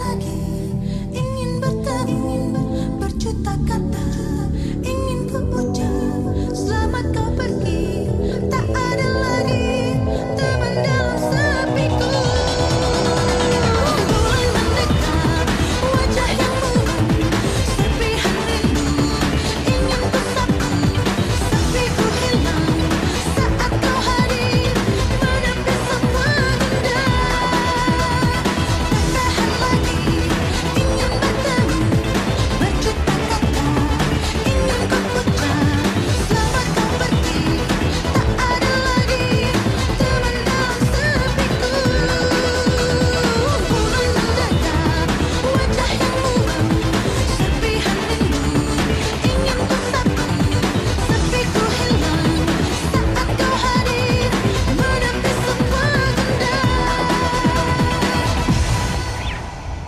lagi. Ingin bertemu bercutakan